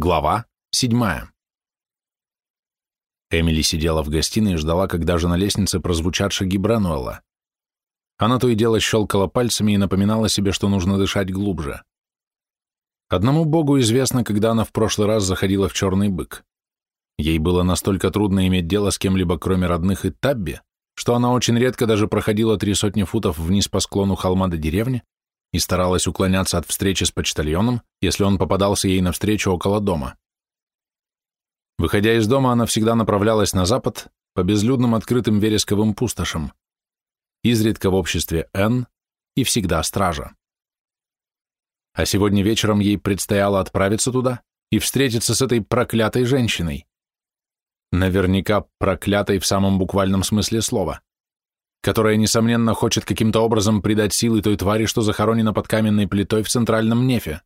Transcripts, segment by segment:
Глава седьмая. Эмили сидела в гостиной и ждала, когда же на лестнице прозвучат шаги Брануэлла. Она то и дело щелкала пальцами и напоминала себе, что нужно дышать глубже. Одному богу известно, когда она в прошлый раз заходила в черный бык. Ей было настолько трудно иметь дело с кем-либо, кроме родных и Табби, что она очень редко даже проходила три сотни футов вниз по склону холма до деревни, и старалась уклоняться от встречи с почтальоном, если он попадался ей навстречу около дома. Выходя из дома, она всегда направлялась на запад, по безлюдным открытым вересковым пустошам, изредка в обществе Н и всегда стража. А сегодня вечером ей предстояло отправиться туда и встретиться с этой проклятой женщиной. Наверняка проклятой в самом буквальном смысле слова которая, несомненно, хочет каким-то образом придать силы той твари, что захоронена под каменной плитой в центральном нефе.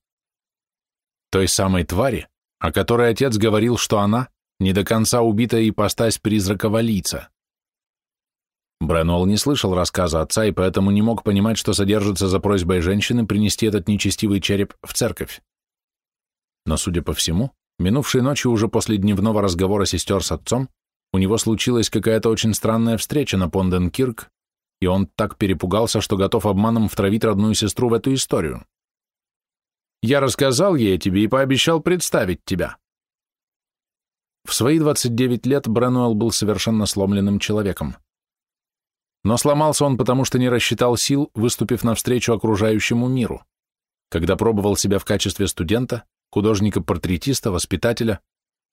Той самой твари, о которой отец говорил, что она не до конца убитая ипостась призрака валийца. Бренуэлл не слышал рассказа отца и поэтому не мог понимать, что содержится за просьбой женщины принести этот нечестивый череп в церковь. Но, судя по всему, минувшей ночью уже после дневного разговора сестер с отцом, у него случилась какая-то очень странная встреча на Понденкирк, и он так перепугался, что готов обманом втравить родную сестру в эту историю. «Я рассказал ей тебе и пообещал представить тебя». В свои 29 лет Бренуэлл был совершенно сломленным человеком. Но сломался он потому, что не рассчитал сил, выступив навстречу окружающему миру, когда пробовал себя в качестве студента, художника-портретиста, воспитателя,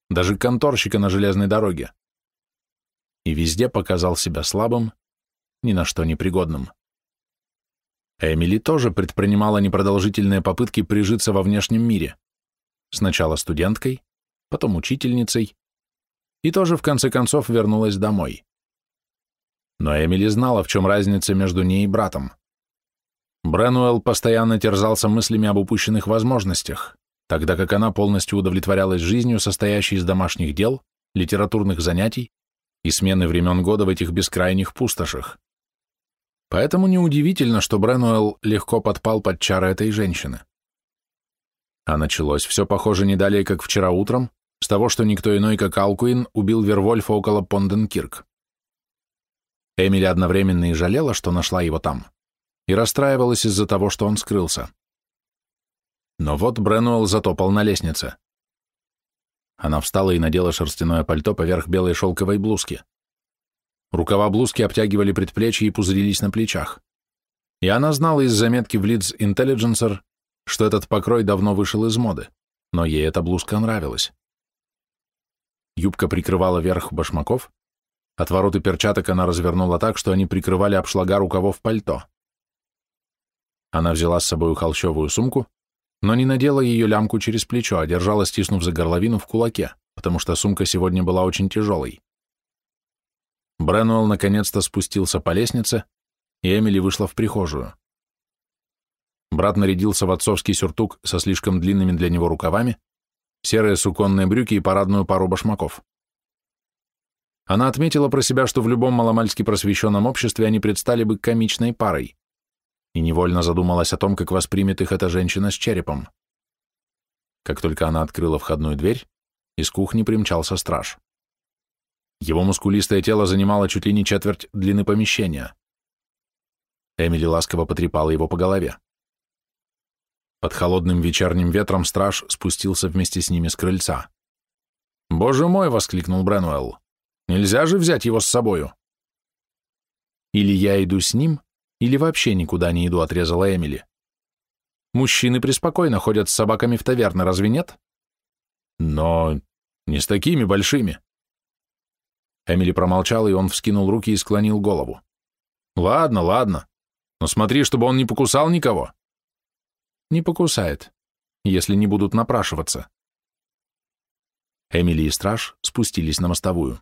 даже конторщика на железной дороге и везде показал себя слабым, ни на что непригодным. Эмили тоже предпринимала непродолжительные попытки прижиться во внешнем мире. Сначала студенткой, потом учительницей, и тоже в конце концов вернулась домой. Но Эмили знала, в чем разница между ней и братом. Бренуэлл постоянно терзался мыслями об упущенных возможностях, тогда как она полностью удовлетворялась жизнью, состоящей из домашних дел, литературных занятий и смены времен года в этих бескрайних пустошах. Поэтому неудивительно, что Бренуэлл легко подпал под чары этой женщины. А началось все, похоже, не далее, как вчера утром, с того, что никто иной, как Алкуин, убил Вервольфа около Понденкирк. Эмили одновременно и жалела, что нашла его там, и расстраивалась из-за того, что он скрылся. Но вот Бренуэлл затопал на лестнице. Она встала и надела шерстяное пальто поверх белой шелковой блузки. Рукава блузки обтягивали предплечья и пузырились на плечах. И она знала из заметки в Leeds Intelligencer, что этот покрой давно вышел из моды, но ей эта блузка нравилась. Юбка прикрывала верх башмаков, отвороты перчаток она развернула так, что они прикрывали обшлага рукавов пальто. Она взяла с собой холщовую сумку, но не надела ее лямку через плечо, а держала, стиснув за горловину в кулаке, потому что сумка сегодня была очень тяжелой. Бренуэлл наконец-то спустился по лестнице, и Эмили вышла в прихожую. Брат нарядился в отцовский сюртук со слишком длинными для него рукавами, серые суконные брюки и парадную пару башмаков. Она отметила про себя, что в любом маломальски просвещенном обществе они предстали бы комичной парой и невольно задумалась о том, как воспримет их эта женщина с черепом. Как только она открыла входную дверь, из кухни примчался страж. Его мускулистое тело занимало чуть ли не четверть длины помещения. Эмили ласково потрепала его по голове. Под холодным вечерним ветром страж спустился вместе с ними с крыльца. «Боже мой!» — воскликнул Бренуэлл. «Нельзя же взять его с собою!» «Или я иду с ним, или вообще никуда не иду, отрезала Эмили. Мужчины преспокойно ходят с собаками в таверны, разве нет? Но не с такими большими. Эмили промолчал, и он вскинул руки и склонил голову. Ладно, ладно. Но смотри, чтобы он не покусал никого. Не покусает, если не будут напрашиваться. Эмили и Страж спустились на мостовую.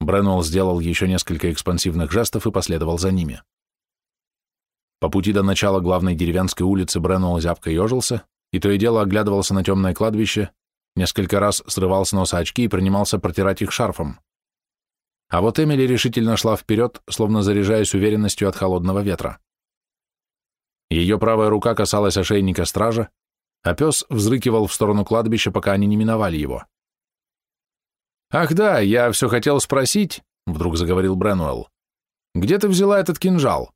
Бренуэлл сделал еще несколько экспансивных жестов и последовал за ними. По пути до начала главной деревенской улицы Бренуэлл зябко ежился, и то и дело оглядывался на темное кладбище, несколько раз срывал с носа очки и принимался протирать их шарфом. А вот Эмили решительно шла вперед, словно заряжаясь уверенностью от холодного ветра. Ее правая рука касалась ошейника стража, а пес взрыкивал в сторону кладбища, пока они не миновали его. «Ах да, я все хотел спросить», — вдруг заговорил Бренуэлл. «Где ты взяла этот кинжал?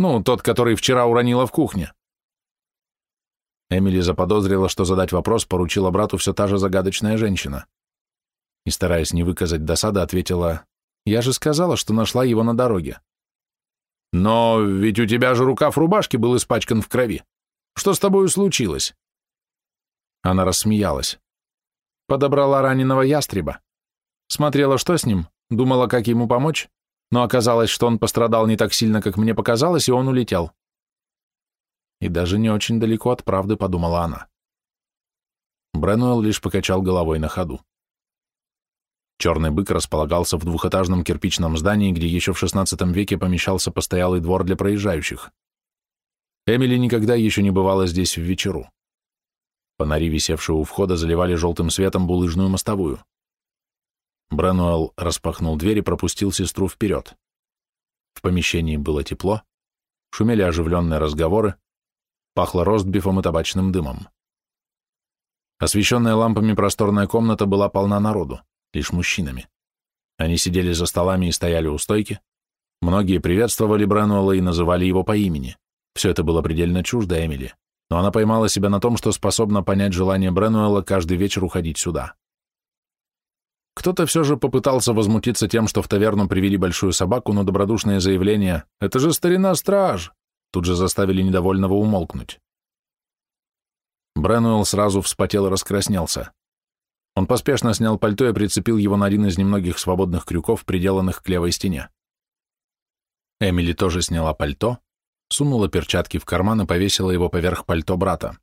Ну, тот, который вчера уронила в кухне». Эмили заподозрила, что задать вопрос поручила брату все та же загадочная женщина. И, стараясь не выказать досады, ответила, «Я же сказала, что нашла его на дороге». «Но ведь у тебя же рукав рубашки был испачкан в крови. Что с тобою случилось?» Она рассмеялась. Подобрала раненого ястреба. Смотрела, что с ним, думала, как ему помочь, но оказалось, что он пострадал не так сильно, как мне показалось, и он улетел. И даже не очень далеко от правды, подумала она. Бренуэлл лишь покачал головой на ходу. Черный бык располагался в двухэтажном кирпичном здании, где еще в XVI веке помещался постоялый двор для проезжающих. Эмили никогда еще не бывала здесь в вечеру. Фонари, висевшие у входа, заливали желтым светом булыжную мостовую. Бренуэлл распахнул дверь и пропустил сестру вперед. В помещении было тепло, шумели оживленные разговоры, пахло ростбифом и табачным дымом. Освещенная лампами просторная комната была полна народу, лишь мужчинами. Они сидели за столами и стояли у стойки. Многие приветствовали Бренуэлла и называли его по имени. Все это было предельно чуждо Эмили, но она поймала себя на том, что способна понять желание Бренуэлла каждый вечер уходить сюда. Кто-то все же попытался возмутиться тем, что в таверну привели большую собаку, но добродушное заявление «Это же старина-страж!» тут же заставили недовольного умолкнуть. Бренуэлл сразу вспотел и раскраснелся. Он поспешно снял пальто и прицепил его на один из немногих свободных крюков, приделанных к левой стене. Эмили тоже сняла пальто, сунула перчатки в карман и повесила его поверх пальто брата.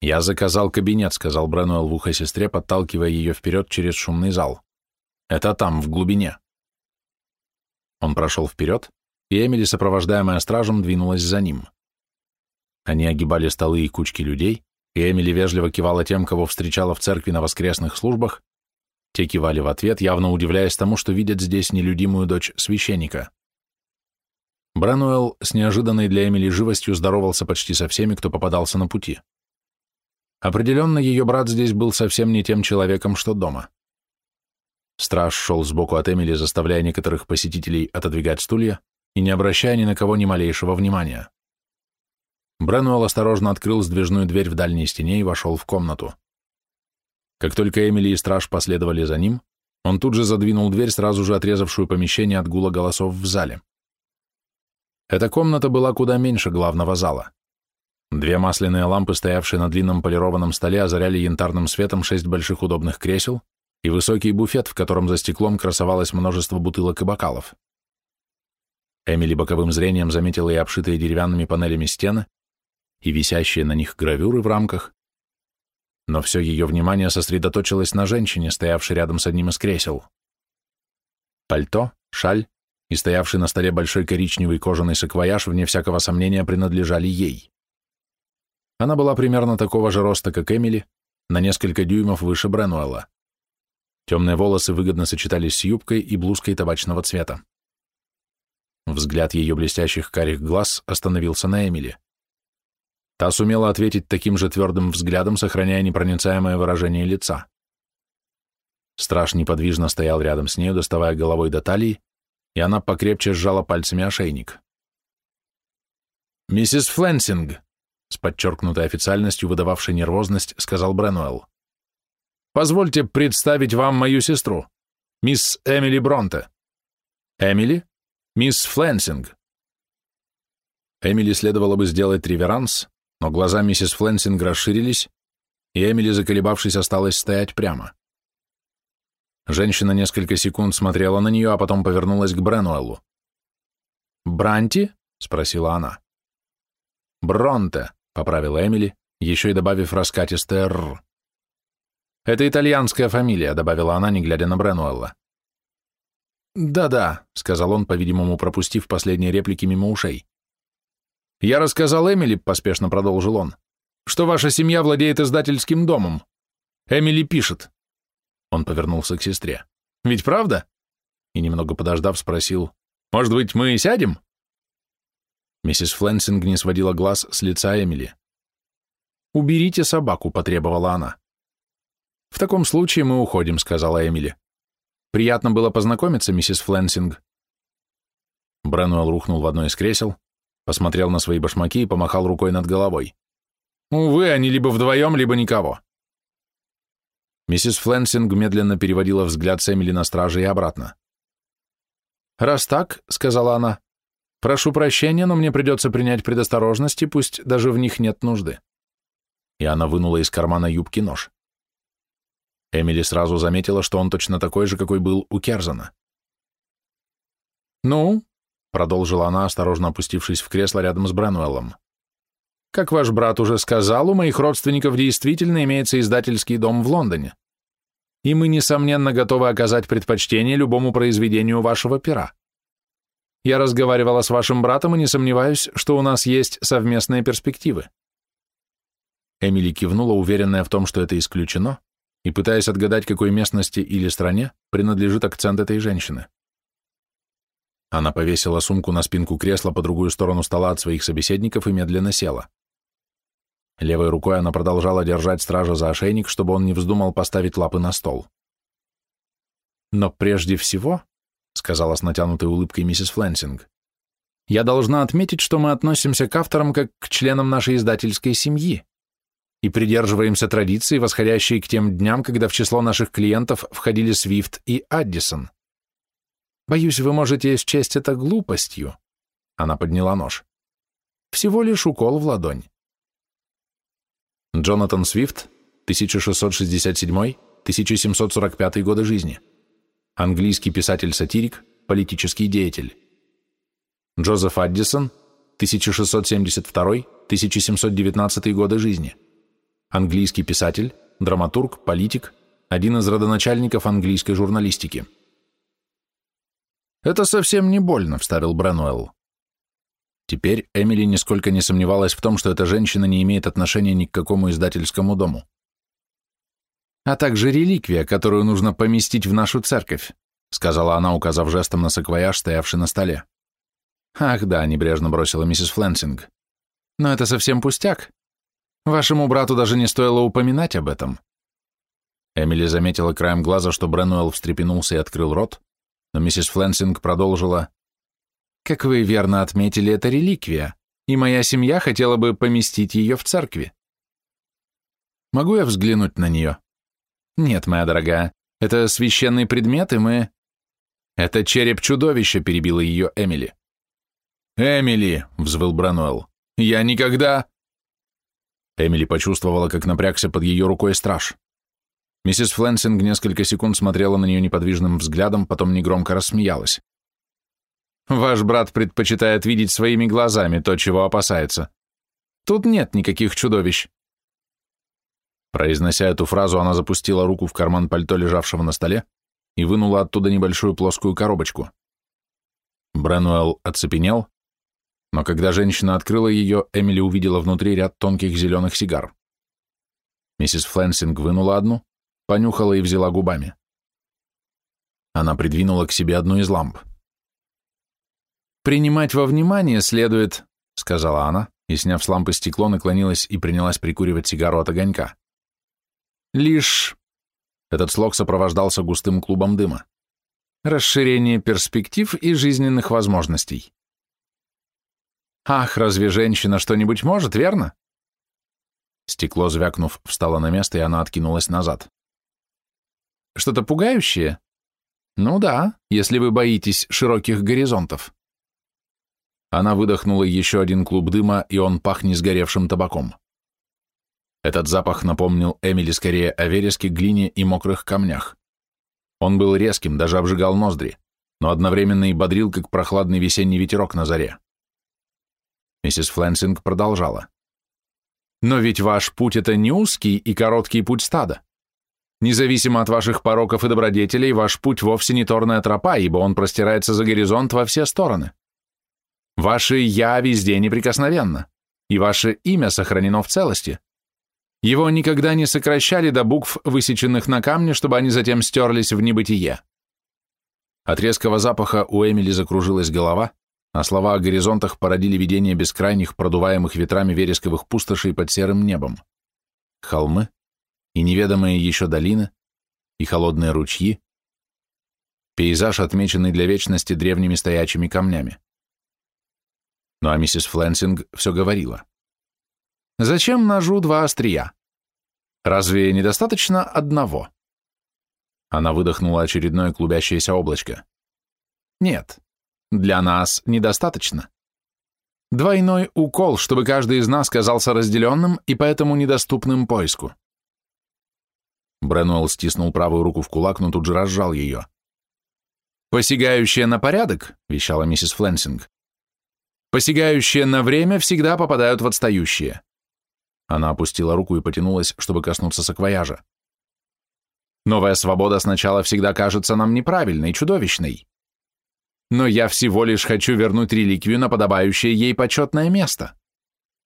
«Я заказал кабинет», — сказал Бренуэлл в ухо сестре, подталкивая ее вперед через шумный зал. «Это там, в глубине». Он прошел вперед, и Эмили, сопровождаемая стражем, двинулась за ним. Они огибали столы и кучки людей, и Эмили вежливо кивала тем, кого встречала в церкви на воскресных службах, те кивали в ответ, явно удивляясь тому, что видят здесь нелюдимую дочь священника. Брануэлл с неожиданной для Эмили живостью здоровался почти со всеми, кто попадался на пути. Определенно, ее брат здесь был совсем не тем человеком, что дома. Страж шел сбоку от Эмили, заставляя некоторых посетителей отодвигать стулья и не обращая ни на кого ни малейшего внимания. Бренуэлл осторожно открыл сдвижную дверь в дальней стене и вошел в комнату. Как только Эмили и страж последовали за ним, он тут же задвинул дверь, сразу же отрезавшую помещение от гула голосов в зале. Эта комната была куда меньше главного зала. Две масляные лампы, стоявшие на длинном полированном столе, озаряли янтарным светом шесть больших удобных кресел и высокий буфет, в котором за стеклом красовалось множество бутылок и бокалов. Эмили боковым зрением заметила и обшитые деревянными панелями стены, и висящие на них гравюры в рамках, но все ее внимание сосредоточилось на женщине, стоявшей рядом с одним из кресел. Пальто, шаль и стоявший на столе большой коричневый кожаный саквояж, вне всякого сомнения, принадлежали ей. Она была примерно такого же роста, как Эмили, на несколько дюймов выше Бренуэлла. Темные волосы выгодно сочетались с юбкой и блузкой табачного цвета. Взгляд ее блестящих карих глаз остановился на Эмили. Та сумела ответить таким же твердым взглядом, сохраняя непроницаемое выражение лица. Страж неподвижно стоял рядом с нею, доставая головой до талии, и она покрепче сжала пальцами ошейник. «Миссис Фленсинг», с подчеркнутой официальностью, выдававшей нервозность, сказал Бренуэлл. «Позвольте представить вам мою сестру, мисс Эмили Бронте. Эмили? Мисс Фленсинг». Эмили следовало бы сделать реверанс, но глаза миссис Фленсинг расширились, и Эмили, заколебавшись, осталась стоять прямо. Женщина несколько секунд смотрела на нее, а потом повернулась к Бренуэллу. «Бранти?» — спросила она. «Бронте», поправила Эмили, еще и добавив раскатистое «р». «Это итальянская фамилия», — добавила она, не глядя на Бренуэлла. «Да-да», — сказал он, по-видимому, пропустив последние реплики мимо ушей. «Я рассказал Эмили», — поспешно продолжил он, «что ваша семья владеет издательским домом. Эмили пишет». Он повернулся к сестре. «Ведь правда?» И, немного подождав, спросил, «Может быть, мы сядем?» Миссис Фленсинг не сводила глаз с лица Эмили. «Уберите собаку», — потребовала она. «В таком случае мы уходим», — сказала Эмили. «Приятно было познакомиться, миссис Флэнсинг». Бренуэлл рухнул в одно из кресел, посмотрел на свои башмаки и помахал рукой над головой. «Увы, они либо вдвоем, либо никого». Миссис Флэнсинг медленно переводила взгляд с Эмили на страже и обратно. «Раз так», — сказала она, — «прошу прощения, но мне придется принять предосторожности, пусть даже в них нет нужды». И она вынула из кармана юбки нож. Эмили сразу заметила, что он точно такой же, какой был у Керзана. «Ну», — продолжила она, осторожно опустившись в кресло рядом с Бренуэллом, «как ваш брат уже сказал, у моих родственников действительно имеется издательский дом в Лондоне, и мы, несомненно, готовы оказать предпочтение любому произведению вашего пера. Я разговаривала с вашим братом и не сомневаюсь, что у нас есть совместные перспективы». Эмили кивнула, уверенная в том, что это исключено, и пытаясь отгадать, какой местности или стране принадлежит акцент этой женщины. Она повесила сумку на спинку кресла по другую сторону стола от своих собеседников и медленно села. Левой рукой она продолжала держать стража за ошейник, чтобы он не вздумал поставить лапы на стол. «Но прежде всего», — сказала с натянутой улыбкой миссис Флэнсинг, «я должна отметить, что мы относимся к авторам как к членам нашей издательской семьи и придерживаемся традиции, восходящей к тем дням, когда в число наших клиентов входили Свифт и Аддисон. Боюсь, вы можете счесть это глупостью. Она подняла нож. Всего лишь укол в ладонь. Джонатан Свифт, 1667-1745 годы жизни. Английский писатель-сатирик, политический деятель. Джозеф Аддисон, 1672-1719 годы жизни английский писатель, драматург, политик, один из родоначальников английской журналистики. «Это совсем не больно», — вставил Брануэлл. Теперь Эмили нисколько не сомневалась в том, что эта женщина не имеет отношения ни к какому издательскому дому. «А также реликвия, которую нужно поместить в нашу церковь», сказала она, указав жестом на саквояж, стоявший на столе. «Ах да», — небрежно бросила миссис Флэнсинг. «Но это совсем пустяк. Вашему брату даже не стоило упоминать об этом. Эмили заметила краем глаза, что Бренуэлл встрепенулся и открыл рот, но миссис Флэнсинг продолжила. «Как вы верно отметили, это реликвия, и моя семья хотела бы поместить ее в церкви. Могу я взглянуть на нее? Нет, моя дорогая, это священный предмет, и мы... Это череп чудовища, перебила ее Эмили. Эмили, взвыл Брануэлл, я никогда... Эмили почувствовала, как напрягся под ее рукой страж. Миссис Флэнсинг несколько секунд смотрела на нее неподвижным взглядом, потом негромко рассмеялась. «Ваш брат предпочитает видеть своими глазами то, чего опасается. Тут нет никаких чудовищ». Произнося эту фразу, она запустила руку в карман пальто, лежавшего на столе, и вынула оттуда небольшую плоскую коробочку. Бренуэлл оцепенел, но когда женщина открыла ее, Эмили увидела внутри ряд тонких зеленых сигар. Миссис Флэнсинг вынула одну, понюхала и взяла губами. Она придвинула к себе одну из ламп. «Принимать во внимание следует», — сказала она, и, сняв с лампы стекло, наклонилась и принялась прикуривать сигару от огонька. «Лишь...» Этот слог сопровождался густым клубом дыма. «Расширение перспектив и жизненных возможностей». Ах, разве женщина что-нибудь может, верно? Стекло, звякнув, встало на место, и она откинулась назад. Что-то пугающее? Ну да, если вы боитесь широких горизонтов. Она выдохнула еще один клуб дыма, и он пах несгоревшим табаком. Этот запах напомнил Эмили скорее о вереске, глине и мокрых камнях. Он был резким, даже обжигал ноздри, но одновременно и бодрил, как прохладный весенний ветерок на заре. Миссис Флэнсинг продолжала. «Но ведь ваш путь — это не узкий и короткий путь стада. Независимо от ваших пороков и добродетелей, ваш путь вовсе не торная тропа, ибо он простирается за горизонт во все стороны. Ваше «я» везде неприкосновенно, и ваше имя сохранено в целости. Его никогда не сокращали до букв, высеченных на камне, чтобы они затем стерлись в небытие. От резкого запаха у Эмили закружилась голова, а слова о горизонтах породили видение бескрайних, продуваемых ветрами вересковых пустошей под серым небом. холмы, и неведомые еще долины, и холодные ручьи, пейзаж, отмеченный для вечности древними стоячими камнями. Ну а миссис Флэнсинг все говорила. «Зачем ножу два острия? Разве недостаточно одного?» Она выдохнула очередное клубящееся облачко. «Нет, для нас недостаточно. Двойной укол, чтобы каждый из нас казался разделенным и поэтому недоступным поиску». Бренуэлл стиснул правую руку в кулак, но тут же разжал ее. «Посягающие на порядок», — вещала миссис Фленсинг, «посягающие на время всегда попадают в отстающие». Она опустила руку и потянулась, чтобы коснуться саквояжа. «Новая свобода сначала всегда кажется нам неправильной, чудовищной. Но я всего лишь хочу вернуть реликвию на подобающее ей почетное место».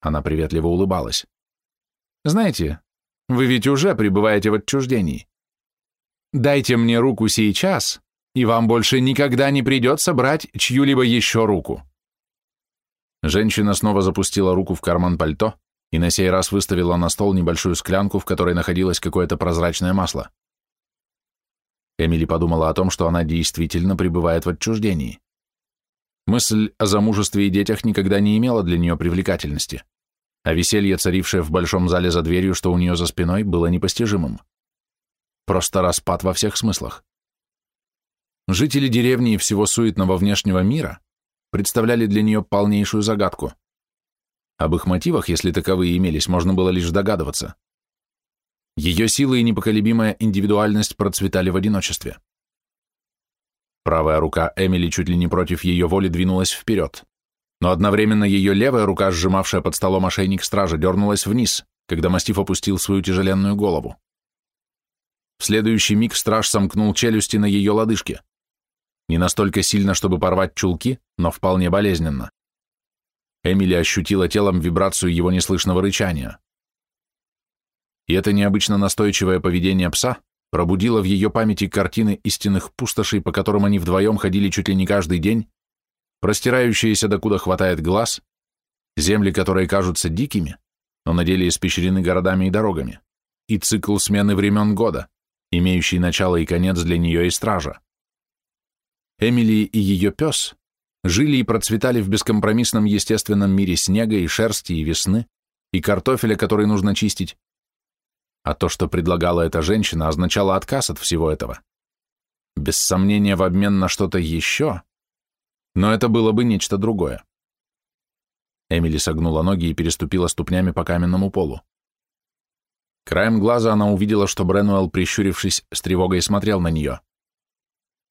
Она приветливо улыбалась. «Знаете, вы ведь уже пребываете в отчуждении. Дайте мне руку сейчас, и вам больше никогда не придется брать чью-либо еще руку. Женщина снова запустила руку в карман пальто и на сей раз выставила на стол небольшую склянку, в которой находилось какое-то прозрачное масло. Эмили подумала о том, что она действительно пребывает в отчуждении. Мысль о замужестве и детях никогда не имела для нее привлекательности, а веселье, царившее в большом зале за дверью, что у нее за спиной, было непостижимым. Просто распад во всех смыслах. Жители деревни и всего суетного внешнего мира представляли для нее полнейшую загадку. Об их мотивах, если таковые имелись, можно было лишь догадываться. Ее сила и непоколебимая индивидуальность процветали в одиночестве. Правая рука Эмили чуть ли не против ее воли двинулась вперед, но одновременно ее левая рука, сжимавшая под столом ошейник стража, дернулась вниз, когда мастиф опустил свою тяжеленную голову. В следующий миг страж сомкнул челюсти на ее лодыжке. Не настолько сильно, чтобы порвать чулки, но вполне болезненно. Эмили ощутила телом вибрацию его неслышного рычания. И это необычно настойчивое поведение пса пробудило в ее памяти картины истинных пустошей, по которым они вдвоем ходили чуть ли не каждый день, простирающиеся докуда хватает глаз, земли, которые кажутся дикими, но на деле испещрены городами и дорогами, и цикл смены времен года, имеющий начало и конец для нее и стража. Эмили и ее пес жили и процветали в бескомпромиссном естественном мире снега и шерсти и весны, и картофеля, который нужно чистить. А то, что предлагала эта женщина, означало отказ от всего этого. Без сомнения, в обмен на что-то еще, но это было бы нечто другое. Эмили согнула ноги и переступила ступнями по каменному полу. Краем глаза она увидела, что Бренуэлл, прищурившись, с тревогой смотрел на нее.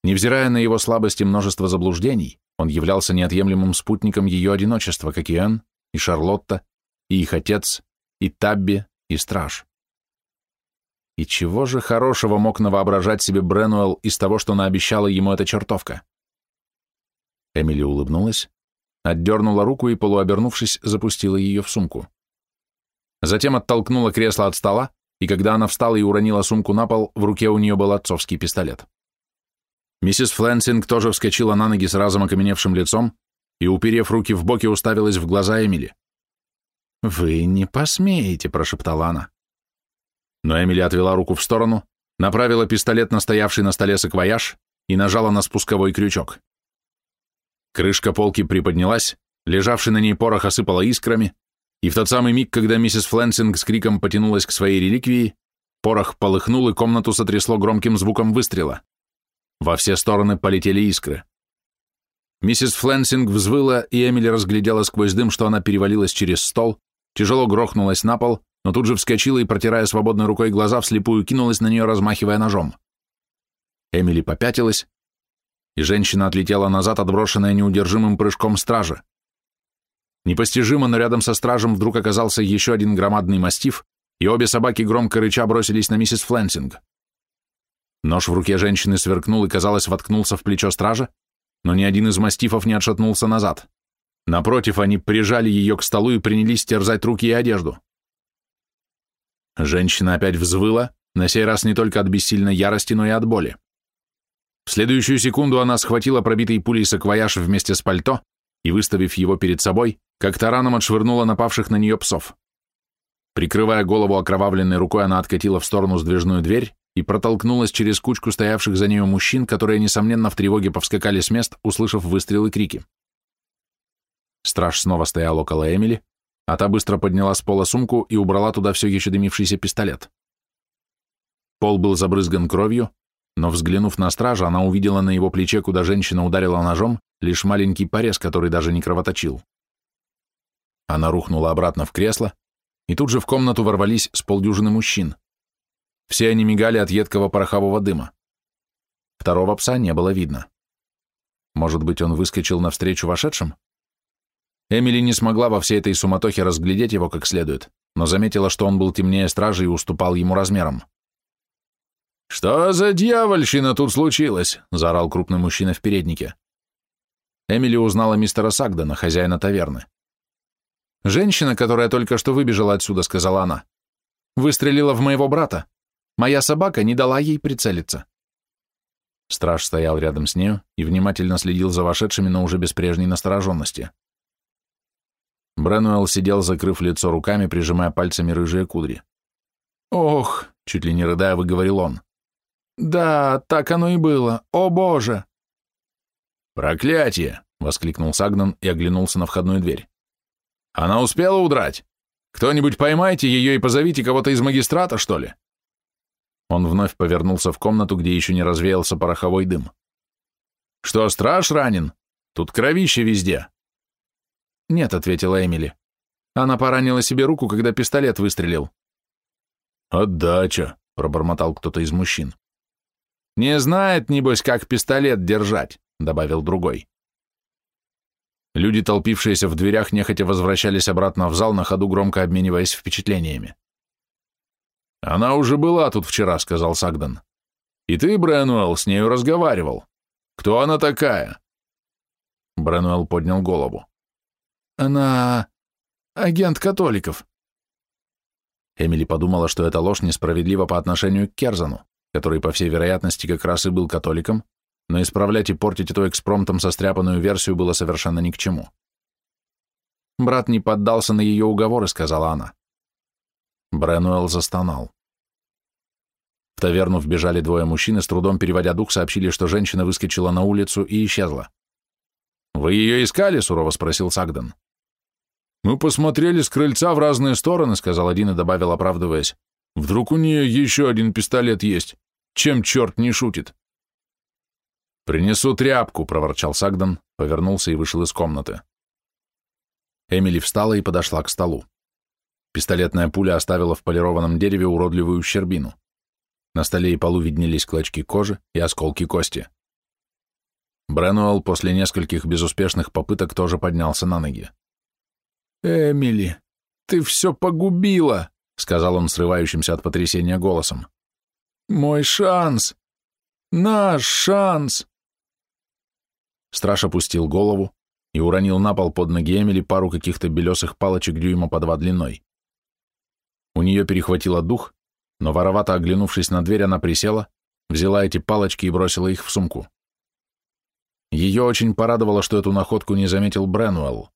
Невзирая на его слабости и множество заблуждений, он являлся неотъемлемым спутником ее одиночества, как и Энн, и Шарлотта, и их отец, и Табби, и Страж. И чего же хорошего мог навоображать себе Бренуэлл из того, что наобещала ему эта чертовка? Эмили улыбнулась, отдернула руку и, полуобернувшись, запустила ее в сумку. Затем оттолкнула кресло от стола, и когда она встала и уронила сумку на пол, в руке у нее был отцовский пистолет. Миссис Флэнсинг тоже вскочила на ноги с разом окаменевшим лицом и, уперев руки в боки, уставилась в глаза Эмили. «Вы не посмеете», — прошептала она. Но Эмили отвела руку в сторону, направила пистолет на стоявший на столе саквояж и нажала на спусковой крючок. Крышка полки приподнялась, лежавший на ней порох осыпала искрами, и в тот самый миг, когда миссис Флэнсинг с криком потянулась к своей реликвии, порох полыхнул и комнату сотрясло громким звуком выстрела. Во все стороны полетели искры. Миссис Флэнсинг взвыла, и Эмили разглядела сквозь дым, что она перевалилась через стол, тяжело грохнулась на пол, но тут же вскочила и, протирая свободной рукой глаза, вслепую кинулась на нее, размахивая ножом. Эмили попятилась, и женщина отлетела назад, отброшенная неудержимым прыжком стража. Непостижимо, но рядом со стражем вдруг оказался еще один громадный мастиф, и обе собаки громко рыча бросились на миссис Флэнсинг. Нож в руке женщины сверкнул и, казалось, воткнулся в плечо стража, но ни один из мастифов не отшатнулся назад. Напротив, они прижали ее к столу и принялись терзать руки и одежду. Женщина опять взвыла, на сей раз не только от бессильной ярости, но и от боли. В следующую секунду она схватила пробитый пулей саквояж вместе с пальто и, выставив его перед собой, как тараном отшвырнула напавших на нее псов. Прикрывая голову окровавленной рукой, она откатила в сторону сдвижную дверь и протолкнулась через кучку стоявших за нею мужчин, которые, несомненно, в тревоге повскакали с мест, услышав выстрелы и крики. Страж снова стоял около Эмили, а та быстро подняла с пола сумку и убрала туда все еще дымившийся пистолет. Пол был забрызган кровью, но, взглянув на стража, она увидела на его плече, куда женщина ударила ножом, лишь маленький порез, который даже не кровоточил. Она рухнула обратно в кресло, и тут же в комнату ворвались с полдюжины мужчин. Все они мигали от едкого порохового дыма. Второго пса не было видно. Может быть, он выскочил навстречу вошедшим? Эмили не смогла во всей этой суматохе разглядеть его как следует, но заметила, что он был темнее стражи и уступал ему размером. «Что за дьявольщина тут случилось?» — заорал крупный мужчина в переднике. Эмили узнала мистера Сагдена, хозяина таверны. «Женщина, которая только что выбежала отсюда», — сказала она, — «выстрелила в моего брата. Моя собака не дала ей прицелиться». Страж стоял рядом с нею и внимательно следил за вошедшими, но уже без прежней настороженности. Бренуэлл сидел, закрыв лицо руками, прижимая пальцами рыжие кудри. «Ох!» — чуть ли не рыдая, выговорил он. «Да, так оно и было. О, Боже!» «Проклятие!» — воскликнул Сагнан и оглянулся на входную дверь. Она успела удрать? Кто-нибудь поймайте ее и позовите кого-то из магистрата, что ли?» Он вновь повернулся в комнату, где еще не развеялся пороховой дым. «Что, страж ранен? Тут кровище везде». «Нет», — ответила Эмили. «Она поранила себе руку, когда пистолет выстрелил». «Отдача», — пробормотал кто-то из мужчин. «Не знает, небось, как пистолет держать», — добавил другой. Люди, толпившиеся в дверях, нехотя возвращались обратно в зал, на ходу громко обмениваясь впечатлениями. «Она уже была тут вчера», — сказал Сагдан. «И ты, Брэнуэлл, с нею разговаривал. Кто она такая?» Брэнуэлл поднял голову. «Она... агент католиков». Эмили подумала, что эта ложь несправедлива по отношению к Керзану, который, по всей вероятности, как раз и был католиком, но исправлять и портить эту экспромтом состряпанную версию было совершенно ни к чему. «Брат не поддался на ее уговоры», — сказала она. Бренуэлл застонал. В таверну вбежали двое мужчин и, с трудом переводя дух, сообщили, что женщина выскочила на улицу и исчезла. «Вы ее искали?» — сурово спросил Сагден. «Мы посмотрели с крыльца в разные стороны», — сказал один и добавил, оправдываясь. «Вдруг у нее еще один пистолет есть? Чем черт не шутит?» «Принесу тряпку», — проворчал Сагдан, повернулся и вышел из комнаты. Эмили встала и подошла к столу. Пистолетная пуля оставила в полированном дереве уродливую щербину. На столе и полу виднелись клочки кожи и осколки кости. Бренуэлл после нескольких безуспешных попыток тоже поднялся на ноги. «Эмили, ты все погубила», — сказал он срывающимся от потрясения голосом. «Мой шанс! Наш шанс!» Страж опустил голову и уронил на пол под ноги Эмили пару каких-то белесых палочек дюйма по два длиной. У нее перехватило дух, но воровато оглянувшись на дверь, она присела, взяла эти палочки и бросила их в сумку. Ее очень порадовало, что эту находку не заметил Бренуэлл.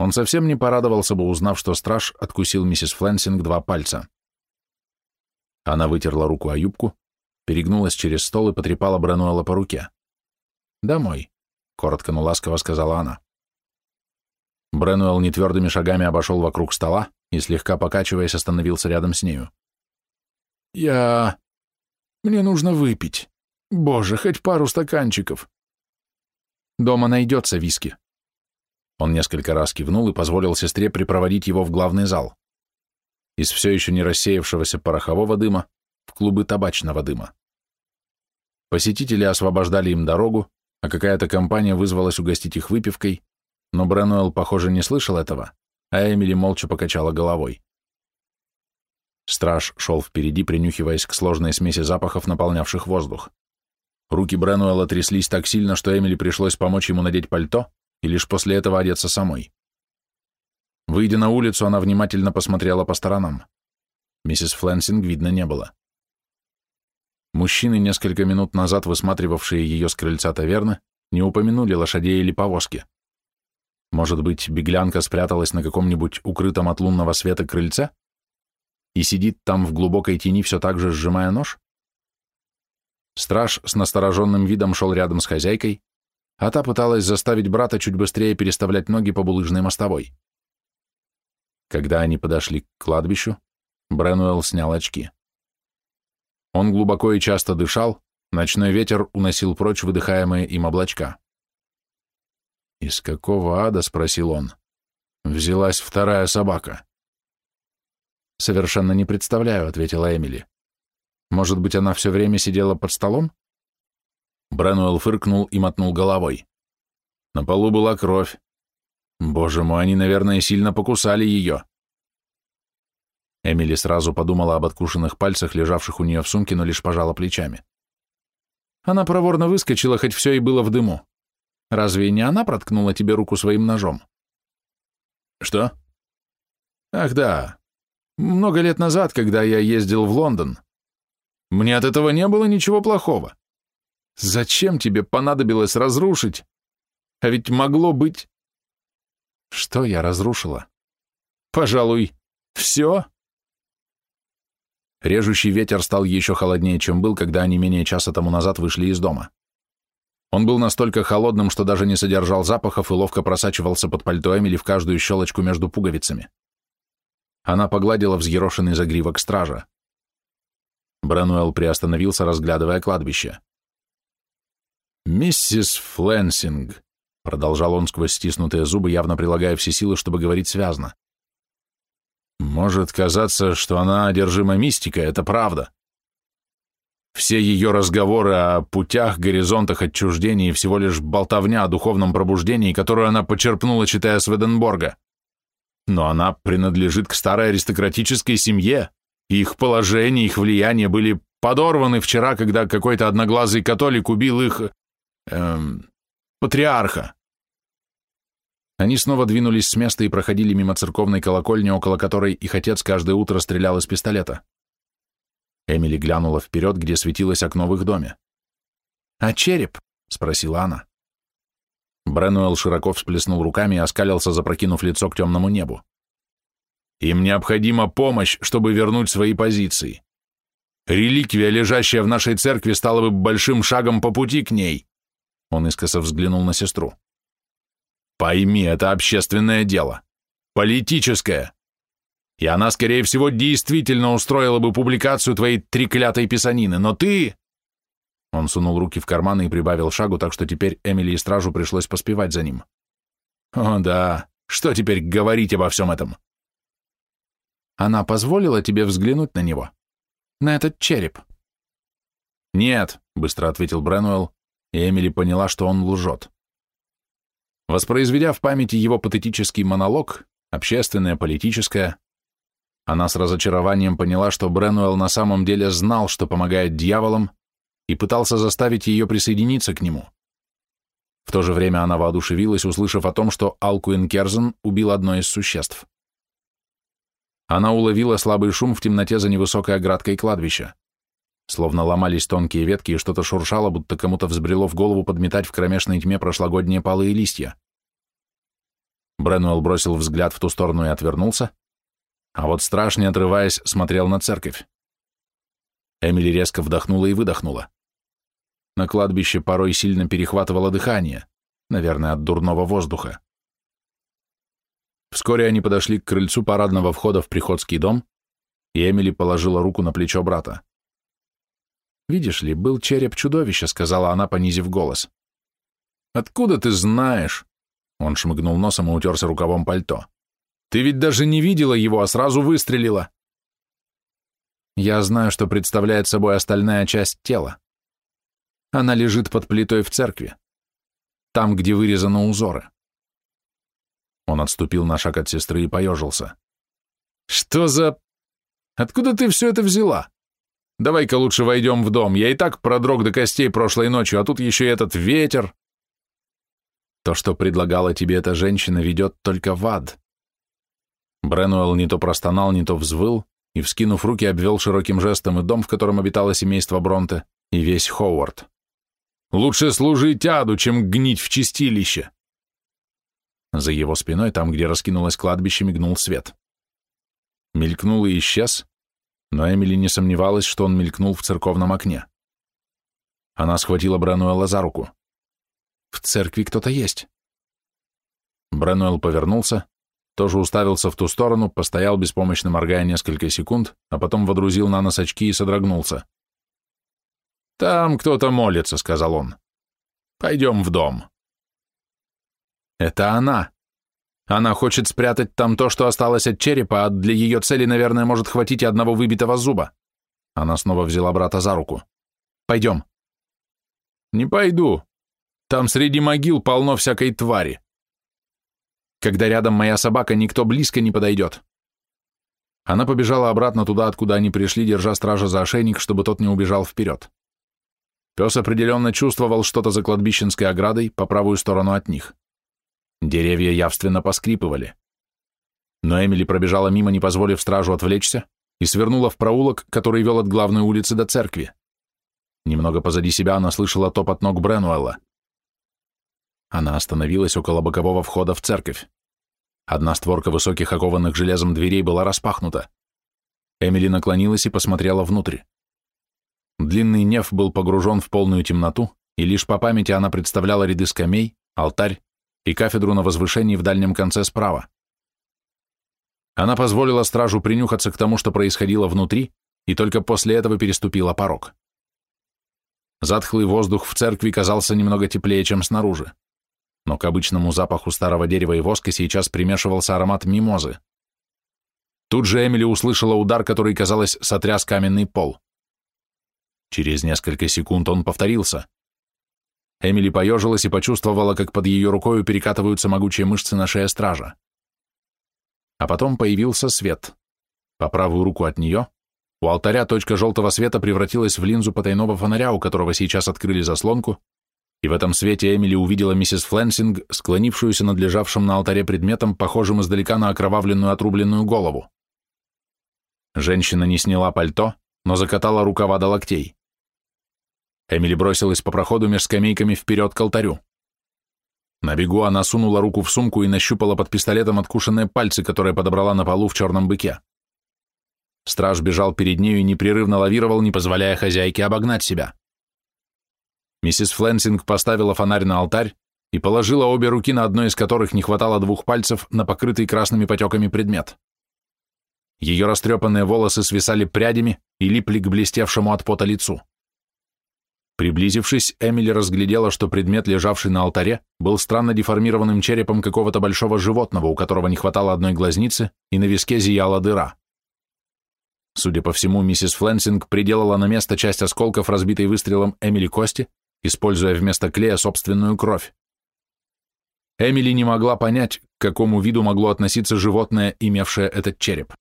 Он совсем не порадовался бы, узнав, что страж откусил миссис Флэнсинг два пальца. Она вытерла руку о юбку, перегнулась через стол и потрепала Бренуэлла по руке. «Домой коротко, но ласково сказала она. Бренуэлл нетвердыми шагами обошел вокруг стола и, слегка покачиваясь, остановился рядом с нею. «Я... Мне нужно выпить. Боже, хоть пару стаканчиков». «Дома найдется виски». Он несколько раз кивнул и позволил сестре припроводить его в главный зал. Из все еще не рассеявшегося порохового дыма в клубы табачного дыма. Посетители освобождали им дорогу, а какая-то компания вызвалась угостить их выпивкой, но Бренуэлл, похоже, не слышал этого, а Эмили молча покачала головой. Страж шел впереди, принюхиваясь к сложной смеси запахов, наполнявших воздух. Руки Бренуэлла тряслись так сильно, что Эмили пришлось помочь ему надеть пальто и лишь после этого одеться самой. Выйдя на улицу, она внимательно посмотрела по сторонам. Миссис Флэнсинг видно не было. Мужчины, несколько минут назад высматривавшие ее с крыльца таверны, не упомянули лошадей или повозки. Может быть, беглянка спряталась на каком-нибудь укрытом от лунного света крыльце? и сидит там в глубокой тени, все так же сжимая нож? Страж с настороженным видом шел рядом с хозяйкой, а та пыталась заставить брата чуть быстрее переставлять ноги по булыжной мостовой. Когда они подошли к кладбищу, Бренуэлл снял очки. Он глубоко и часто дышал, ночной ветер уносил прочь выдыхаемые им облачка. «Из какого ада?» — спросил он. «Взялась вторая собака». «Совершенно не представляю», — ответила Эмили. Может быть, она все время сидела под столом? Бренуэлл фыркнул и мотнул головой. На полу была кровь. Боже мой, они, наверное, сильно покусали ее. Эмили сразу подумала об откушенных пальцах, лежавших у нее в сумке, но лишь пожала плечами. Она проворно выскочила, хоть все и было в дыму. Разве не она проткнула тебе руку своим ножом? Что? Ах да. Много лет назад, когда я ездил в Лондон, мне от этого не было ничего плохого. Зачем тебе понадобилось разрушить? А ведь могло быть... Что я разрушила? Пожалуй, все? Режущий ветер стал еще холоднее, чем был, когда они менее часа тому назад вышли из дома. Он был настолько холодным, что даже не содержал запахов и ловко просачивался под пальто Эмили в каждую щелочку между пуговицами. Она погладила взъерошенный загривок стража. Брануэлл приостановился, разглядывая кладбище. «Миссис Фленсинг», — продолжал он сквозь стиснутые зубы, явно прилагая все силы, чтобы говорить связно. «Может казаться, что она одержима мистикой, это правда. Все ее разговоры о путях, горизонтах отчуждения всего лишь болтовня о духовном пробуждении, которую она почерпнула, читая Сведенборга. Но она принадлежит к старой аристократической семье, их положение, их влияние были подорваны вчера, когда какой-то одноглазый католик убил их... Эм, патриарха. Они снова двинулись с места и проходили мимо церковной колокольни, около которой их отец каждое утро стрелял из пистолета. Эмили глянула вперед, где светилось окно в их доме. «А череп?» — спросила она. Бренуэлл широко всплеснул руками и оскалился, запрокинув лицо к темному небу. Им необходима помощь, чтобы вернуть свои позиции. Реликвия, лежащая в нашей церкви, стала бы большим шагом по пути к ней. Он искоса взглянул на сестру. Пойми, это общественное дело. Политическое. И она, скорее всего, действительно устроила бы публикацию твоей треклятой писанины, но ты... Он сунул руки в карманы и прибавил шагу, так что теперь Эмили и стражу пришлось поспевать за ним. О да, что теперь говорить обо всем этом? Она позволила тебе взглянуть на него? На этот череп?» «Нет», — быстро ответил Бренуэлл, и Эмили поняла, что он лжет. Воспроизведя в памяти его патетический монолог, общественное, политическое, она с разочарованием поняла, что Бренуэлл на самом деле знал, что помогает дьяволам, и пытался заставить ее присоединиться к нему. В то же время она воодушевилась, услышав о том, что Алкуин Керзен убил одно из существ. Она уловила слабый шум в темноте за невысокой оградкой кладбища. Словно ломались тонкие ветки, и что-то шуршало, будто кому-то взбрело в голову подметать в кромешной тьме прошлогодние палые листья. Бренуэлл бросил взгляд в ту сторону и отвернулся, а вот страж, не отрываясь, смотрел на церковь. Эмили резко вдохнула и выдохнула. На кладбище порой сильно перехватывало дыхание, наверное, от дурного воздуха. Вскоре они подошли к крыльцу парадного входа в приходский дом, и Эмили положила руку на плечо брата. «Видишь ли, был череп чудовища», — сказала она, понизив голос. «Откуда ты знаешь?» Он шмыгнул носом и утерся рукавом пальто. «Ты ведь даже не видела его, а сразу выстрелила!» «Я знаю, что представляет собой остальная часть тела. Она лежит под плитой в церкви, там, где вырезаны узоры. Он отступил на шаг от сестры и поежился. «Что за... Откуда ты все это взяла? Давай-ка лучше войдем в дом. Я и так продрог до костей прошлой ночью, а тут еще и этот ветер». То, что предлагала тебе эта женщина, ведет только в ад. Бренуэлл не то простонал, не то взвыл, и, вскинув руки, обвел широким жестом и дом, в котором обитало семейство Бронте, и весь Ховард. «Лучше служить аду, чем гнить в чистилище!» За его спиной, там, где раскинулось кладбище, мигнул свет. Мелькнул и исчез, но Эмили не сомневалась, что он мелькнул в церковном окне. Она схватила Бренуэла за руку. «В церкви кто-то есть». Бренуэлл повернулся, тоже уставился в ту сторону, постоял беспомощно моргая несколько секунд, а потом водрузил на нос очки и содрогнулся. «Там кто-то молится», — сказал он. «Пойдем в дом». «Это она. Она хочет спрятать там то, что осталось от черепа, а для ее цели, наверное, может хватить и одного выбитого зуба». Она снова взяла брата за руку. «Пойдем». «Не пойду. Там среди могил полно всякой твари. Когда рядом моя собака, никто близко не подойдет». Она побежала обратно туда, откуда они пришли, держа стража за ошейник, чтобы тот не убежал вперед. Пес определенно чувствовал что-то за кладбищенской оградой по правую сторону от них. Деревья явственно поскрипывали. Но Эмили пробежала мимо, не позволив стражу отвлечься, и свернула в проулок, который вел от главной улицы до церкви. Немного позади себя она слышала топот ног Бренуэлла. Она остановилась около бокового входа в церковь. Одна створка высоких окованных железом дверей была распахнута. Эмили наклонилась и посмотрела внутрь. Длинный неф был погружен в полную темноту, и лишь по памяти она представляла ряды скамей, алтарь и кафедру на возвышении в дальнем конце справа. Она позволила стражу принюхаться к тому, что происходило внутри, и только после этого переступила порог. Затхлый воздух в церкви казался немного теплее, чем снаружи, но к обычному запаху старого дерева и воска сейчас примешивался аромат мимозы. Тут же Эмили услышала удар, который, казалось, сотряс каменный пол. Через несколько секунд он повторился. Эмили поежилась и почувствовала, как под ее рукой перекатываются могучие мышцы на шее стража. А потом появился свет. По правую руку от нее у алтаря точка желтого света превратилась в линзу потайного фонаря, у которого сейчас открыли заслонку, и в этом свете Эмили увидела миссис Фленсинг, склонившуюся над лежавшим на алтаре предметом, похожим издалека на окровавленную отрубленную голову. Женщина не сняла пальто, но закатала рукава до локтей. Эмили бросилась по проходу меж скамейками вперед к алтарю. На бегу она сунула руку в сумку и нащупала под пистолетом откушенные пальцы, которые подобрала на полу в черном быке. Страж бежал перед нею и непрерывно лавировал, не позволяя хозяйке обогнать себя. Миссис Фленсинг поставила фонарь на алтарь и положила обе руки, на одной из которых не хватало двух пальцев, на покрытый красными потеками предмет. Ее растрепанные волосы свисали прядями и липли к блестевшему от пота лицу. Приблизившись, Эмили разглядела, что предмет, лежавший на алтаре, был странно деформированным черепом какого-то большого животного, у которого не хватало одной глазницы, и на виске зияла дыра. Судя по всему, миссис Фленсинг приделала на место часть осколков, разбитой выстрелом Эмили кости, используя вместо клея собственную кровь. Эмили не могла понять, к какому виду могло относиться животное, имевшее этот череп.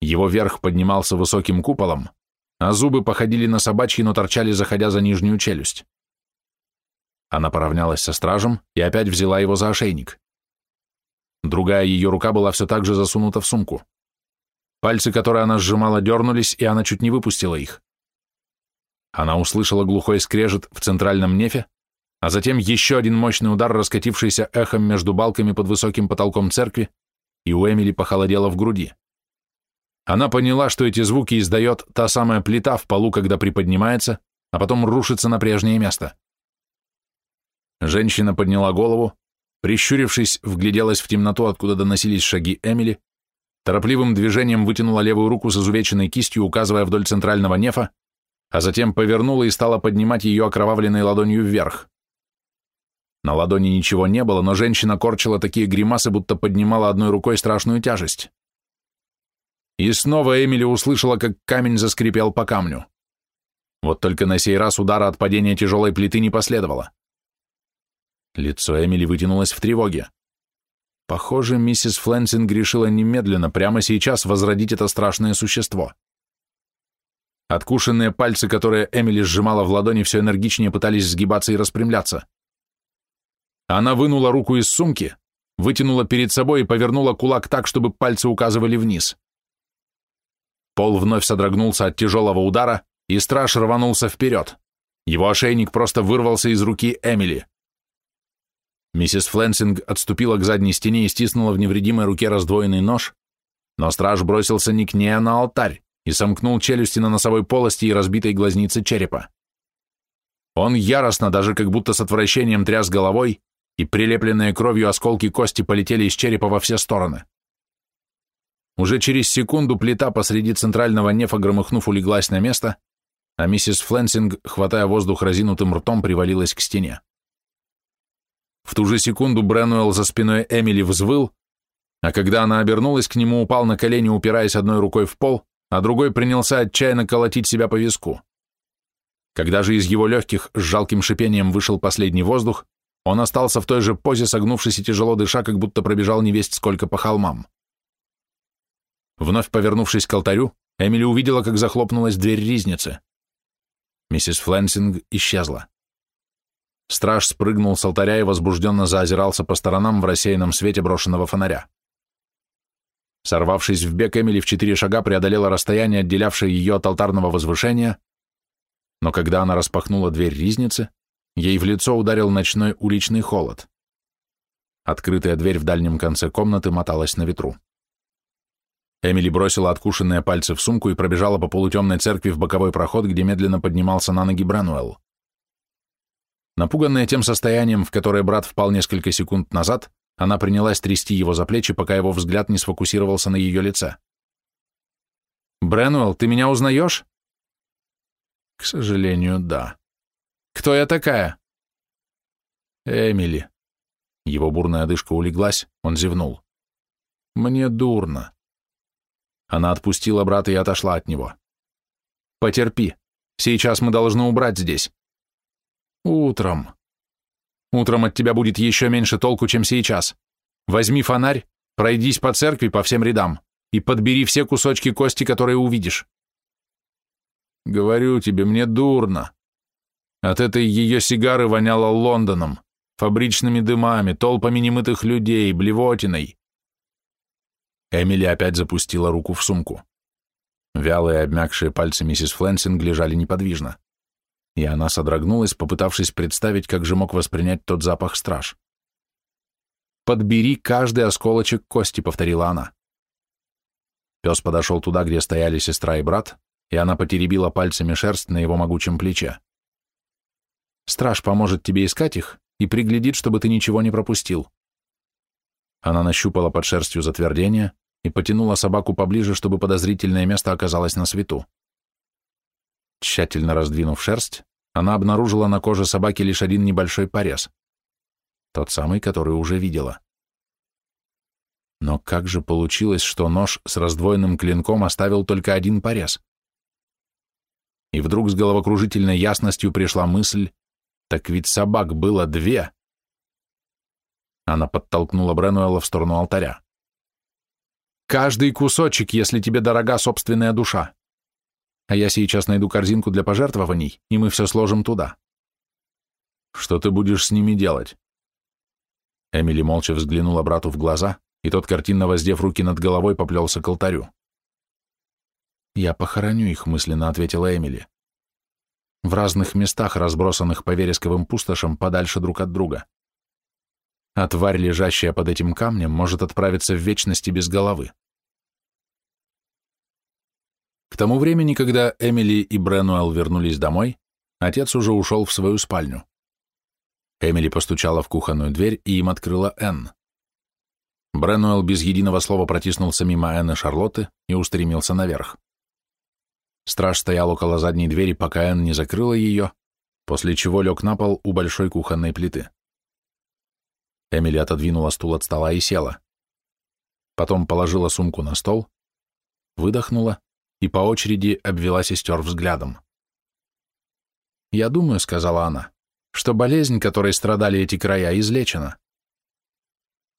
Его верх поднимался высоким куполом, а зубы походили на собачьи, но торчали, заходя за нижнюю челюсть. Она поравнялась со стражем и опять взяла его за ошейник. Другая ее рука была все так же засунута в сумку. Пальцы, которые она сжимала, дернулись, и она чуть не выпустила их. Она услышала глухой скрежет в центральном нефе, а затем еще один мощный удар, раскатившийся эхом между балками под высоким потолком церкви, и у Эмили похолодело в груди. Она поняла, что эти звуки издает та самая плита в полу, когда приподнимается, а потом рушится на прежнее место. Женщина подняла голову, прищурившись, вгляделась в темноту, откуда доносились шаги Эмили, торопливым движением вытянула левую руку с изувеченной кистью, указывая вдоль центрального нефа, а затем повернула и стала поднимать ее окровавленной ладонью вверх. На ладони ничего не было, но женщина корчила такие гримасы, будто поднимала одной рукой страшную тяжесть. И снова Эмили услышала, как камень заскрипел по камню. Вот только на сей раз удара от падения тяжелой плиты не последовало. Лицо Эмили вытянулось в тревоге. Похоже, миссис Фленсинг решила немедленно, прямо сейчас, возродить это страшное существо. Откушенные пальцы, которые Эмили сжимала в ладони, все энергичнее пытались сгибаться и распрямляться. Она вынула руку из сумки, вытянула перед собой и повернула кулак так, чтобы пальцы указывали вниз. Пол вновь содрогнулся от тяжелого удара, и страж рванулся вперед. Его ошейник просто вырвался из руки Эмили. Миссис Фленсинг отступила к задней стене и стиснула в невредимой руке раздвоенный нож, но страж бросился не к ней, а на алтарь, и сомкнул челюсти на носовой полости и разбитой глазнице черепа. Он яростно, даже как будто с отвращением тряс головой, и прилепленные кровью осколки кости полетели из черепа во все стороны. Уже через секунду плита посреди центрального нефа, громыхнув, улеглась на место, а миссис Фленсинг, хватая воздух разинутым ртом, привалилась к стене. В ту же секунду Бренуэлл за спиной Эмили взвыл, а когда она обернулась к нему, упал на колени, упираясь одной рукой в пол, а другой принялся отчаянно колотить себя по виску. Когда же из его легких с жалким шипением вышел последний воздух, он остался в той же позе, согнувшись и тяжело дыша, как будто пробежал невесть сколько по холмам. Вновь повернувшись к алтарю, Эмили увидела, как захлопнулась дверь ризницы. Миссис Флэнсинг исчезла. Страж спрыгнул с алтаря и возбужденно заозирался по сторонам в рассеянном свете брошенного фонаря. Сорвавшись в бег, Эмили в четыре шага преодолела расстояние, отделявшее ее от алтарного возвышения, но когда она распахнула дверь ризницы, ей в лицо ударил ночной уличный холод. Открытая дверь в дальнем конце комнаты моталась на ветру. Эмили бросила откушенные пальцы в сумку и пробежала по полутемной церкви в боковой проход, где медленно поднимался на ноги Брануэлл. Напуганная тем состоянием, в которое брат впал несколько секунд назад, она принялась трясти его за плечи, пока его взгляд не сфокусировался на ее лице. «Бренуэлл, ты меня узнаешь?» «К сожалению, да». «Кто я такая?» «Эмили». Его бурная одышка улеглась, он зевнул. «Мне дурно». Она отпустила брата и отошла от него. «Потерпи. Сейчас мы должны убрать здесь». «Утром», Утром от тебя будет еще меньше толку, чем сейчас. Возьми фонарь, пройдись по церкви по всем рядам и подбери все кусочки кости, которые увидишь. Говорю тебе, мне дурно. От этой ее сигары воняло Лондоном, фабричными дымами, толпами немытых людей, блевотиной. Эмили опять запустила руку в сумку. Вялые, обмякшие пальцы миссис Флэнсинг лежали неподвижно и она содрогнулась, попытавшись представить, как же мог воспринять тот запах страж. «Подбери каждый осколочек кости», — повторила она. Пес подошел туда, где стояли сестра и брат, и она потеребила пальцами шерсть на его могучем плече. «Страж поможет тебе искать их и приглядит, чтобы ты ничего не пропустил». Она нащупала под шерстью затвердение и потянула собаку поближе, чтобы подозрительное место оказалось на свету. Тщательно раздвинув шерсть, она обнаружила на коже собаки лишь один небольшой порез. Тот самый, который уже видела. Но как же получилось, что нож с раздвоенным клинком оставил только один порез? И вдруг с головокружительной ясностью пришла мысль, так ведь собак было две. Она подтолкнула Бренуэла в сторону алтаря. «Каждый кусочек, если тебе дорога собственная душа а я сейчас найду корзинку для пожертвований, и мы все сложим туда. Что ты будешь с ними делать? Эмили молча взглянула брату в глаза, и тот, картинно воздев руки над головой, поплелся к алтарю. «Я похороню их», — мысленно ответила Эмили. «В разных местах, разбросанных по вересковым пустошам, подальше друг от друга. А тварь, лежащая под этим камнем, может отправиться в вечности без головы. К тому времени, когда Эмили и Бренуэлл вернулись домой, отец уже ушел в свою спальню. Эмили постучала в кухонную дверь, и им открыла Энн. Бренуэлл без единого слова протиснулся мимо Энн и Шарлотты и устремился наверх. Страж стоял около задней двери, пока Энн не закрыла ее, после чего лег на пол у большой кухонной плиты. Эмили отодвинула стул от стола и села. Потом положила сумку на стол, выдохнула и по очереди обвела сестер взглядом. «Я думаю», — сказала она, — «что болезнь, которой страдали эти края, излечена».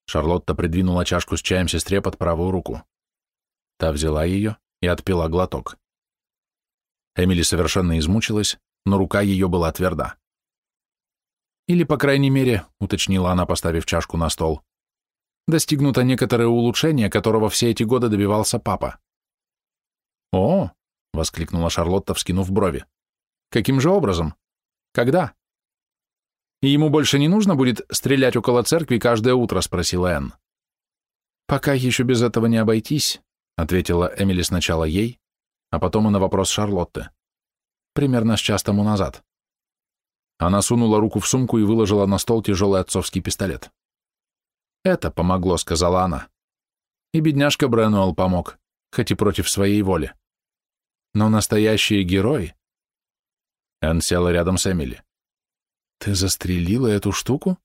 Шарлотта придвинула чашку с чаем сестре под правую руку. Та взяла ее и отпила глоток. Эмили совершенно измучилась, но рука ее была тверда. «Или, по крайней мере», — уточнила она, поставив чашку на стол, «достигнуто некоторое улучшение, которого все эти годы добивался папа. «О!» — воскликнула Шарлотта, вскинув брови. «Каким же образом? Когда?» «И ему больше не нужно будет стрелять около церкви каждое утро?» — спросила Энн. «Пока еще без этого не обойтись», — ответила Эмили сначала ей, а потом и на вопрос Шарлотты. Примерно с час тому назад. Она сунула руку в сумку и выложила на стол тяжелый отцовский пистолет. «Это помогло», — сказала она. И бедняжка Бренуэлл помог, хоть и против своей воли. Но настоящие герои... Энн села рядом с Эмили. «Ты застрелила эту штуку?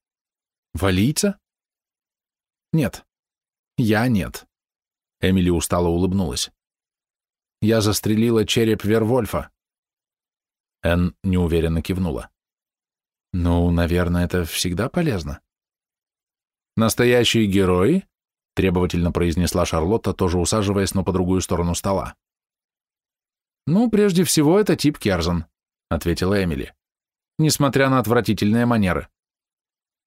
Валийца?» «Нет. Я нет». Эмили устало улыбнулась. «Я застрелила череп Вервольфа». Энн неуверенно кивнула. «Ну, наверное, это всегда полезно». «Настоящие герои?» — требовательно произнесла Шарлотта, тоже усаживаясь, но по другую сторону стола. «Ну, прежде всего, это тип Керзан», — ответила Эмили, несмотря на отвратительные манеры.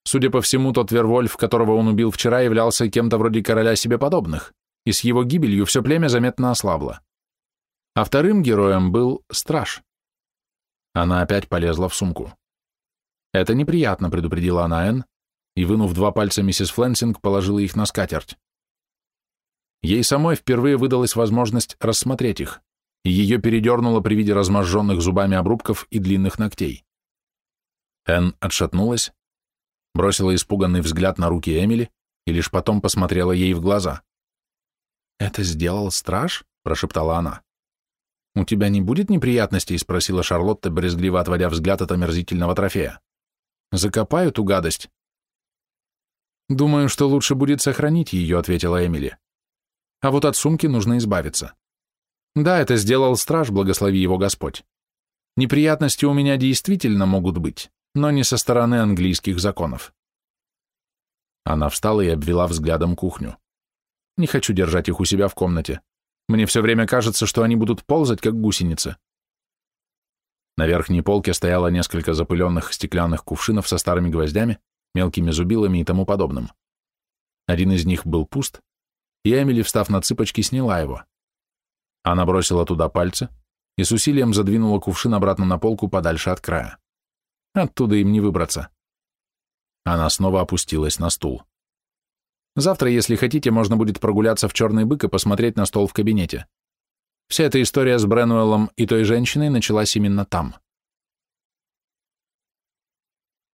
Судя по всему, тот Вервольф, которого он убил вчера, являлся кем-то вроде короля себе подобных, и с его гибелью все племя заметно ослабло. А вторым героем был Страж. Она опять полезла в сумку. «Это неприятно», — предупредила она Энн, и, вынув два пальца миссис Фленсинг, положила их на скатерть. Ей самой впервые выдалась возможность рассмотреть их и ее передернуло при виде разможженных зубами обрубков и длинных ногтей. Энн отшатнулась, бросила испуганный взгляд на руки Эмили и лишь потом посмотрела ей в глаза. «Это сделал страж?» — прошептала она. «У тебя не будет неприятностей?» — спросила Шарлотта, брезгливо отводя взгляд от омерзительного трофея. «Закопаю эту гадость». «Думаю, что лучше будет сохранить ее», — ответила Эмили. «А вот от сумки нужно избавиться. Да, это сделал страж, благослови его Господь. Неприятности у меня действительно могут быть, но не со стороны английских законов. Она встала и обвела взглядом кухню. Не хочу держать их у себя в комнате. Мне все время кажется, что они будут ползать, как гусеницы. На верхней полке стояло несколько запыленных стеклянных кувшинов со старыми гвоздями, мелкими зубилами и тому подобным. Один из них был пуст, и Эмили, встав на цыпочки, сняла его. Она бросила туда пальцы и с усилием задвинула кувшин обратно на полку подальше от края. Оттуда им не выбраться. Она снова опустилась на стул. Завтра, если хотите, можно будет прогуляться в черный бык и посмотреть на стол в кабинете. Вся эта история с Бренуэлом и той женщиной началась именно там.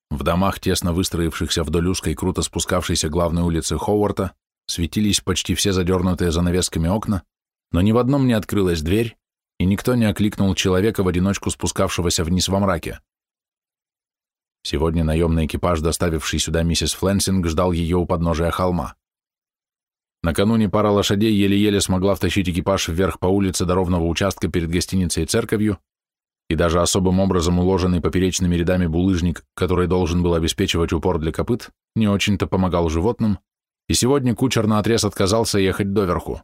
В домах, тесно выстроившихся вдоль узкой, круто спускавшейся главной улицы Ховарта, светились почти все задернутые занавесками окна, но ни в одном не открылась дверь, и никто не окликнул человека в одиночку спускавшегося вниз во мраке. Сегодня наемный экипаж, доставивший сюда миссис Фленсинг, ждал ее у подножия холма. Накануне пара лошадей еле-еле смогла втащить экипаж вверх по улице до ровного участка перед гостиницей и церковью, и даже особым образом уложенный поперечными рядами булыжник, который должен был обеспечивать упор для копыт, не очень-то помогал животным, и сегодня кучер наотрез отказался ехать доверху.